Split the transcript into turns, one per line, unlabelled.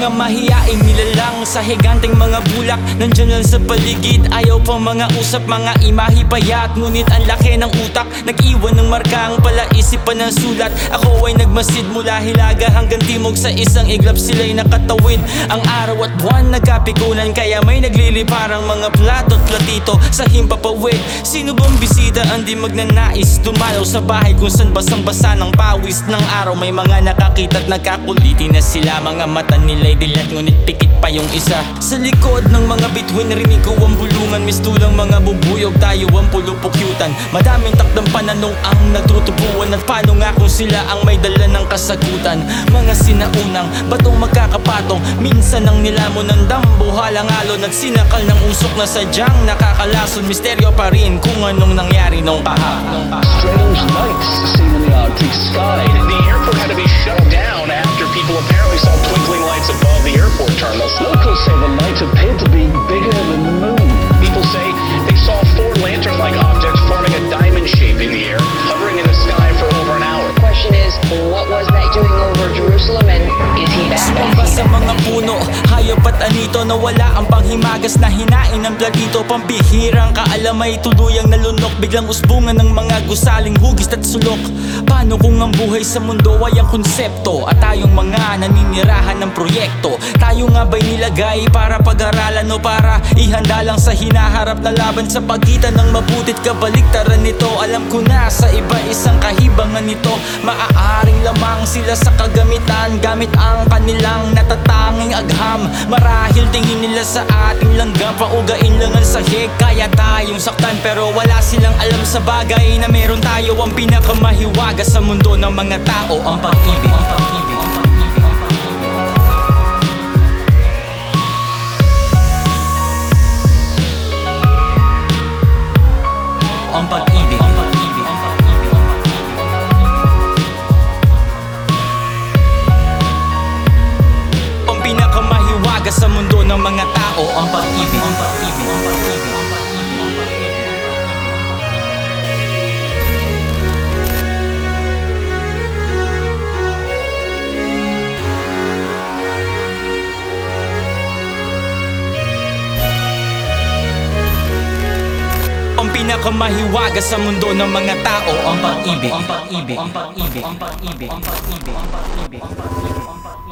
Mga mahiyaing nilalang sa higanteng mga bulak. Nandyan lang sa paligid Ayaw pang mga usap. Mga imahi payat Ngunit ang laki ng utak. Nag-iwan ng marka Ang palaisip pa ng sulat. Ako ay nagmasid mula hilaga hanggang timog Sa isang iglap. Sila'y nakatawid Ang araw at buwan nagkapikunan Kaya may nagliliparang mga plato at platito Sa himpapawid. Sino bang bisita ang di magnanais? Dumalaw sa bahay kung saan basang-basa ng pawis ng araw. May mga nakakita at nagkakuliti na sila. Mga mata nila'y dilat ngunit pikit pa yung isa. Sa likod ng mga bituin rinig ko ang bulungan. Mistulang mga bubuyog tayo ang pulupukyutan. Madaming takdang pananong ang nagtutubuan At paano nga kung sila ang may dala ng kasagutan? Mga sinaunang batong magkakapatong. Minsan ang nilamon ng dambo halang-alon. At sinakal ng usok na sadyang nakakalason. Misteryo pa rin kung anong nangyari nung kahapon
Strange lights seen in the Arctic sky.
Airport terminals.
Locals say the light appeared to be bigger than the moon.
People say they saw four lantern-like objects forming a diamond shape in the air, hovering in the sky for over an hour.
The question is, what was that doing over Jerusalem and is he back?
Sa mga puno, hayop at anito Nawala ang panghimagas na hinain ng platito. Pampihirang kaalamay tuluyang nalunok. Biglang usbungan ng mga gusaling hugis at sulok. Paano kung ang buhay sa mundo ay ang konsepto? At tayong mga naninirahan ng proyekto. Tayo nga ba'y nilagay para pag-aralan o para Ihanda lang sa hinaharap na laban? Sa pagitan ng mabutit kabaliktaran nito Alam ko na sa iba isang kahibangan nito. Maaaring lamang sila sa kagamitan Gamit ang kanilang natatanging agham. Marahil tingin nila sa ating langgam Paugain lang ang sahig. Kaya tayong saktan Pero wala silang alam sa bagay Na meron tayo. Ang pinakamahiwaga Sa mundo ng mga tao Ang pag-ibig Ang pag-ibig. Ang pag-ibig ng mga tao ang pag-ibig. Ang pag-ibig. Ang pag-ibig. ang pinakamahiwaga sa mundo ng mga tao ang pag-ibig. Ang pag-ibig. Ang pag-ibig. Ang pag-ibig. Ang pag-ibig. Ang pag-ibig. Ang pag-ibig.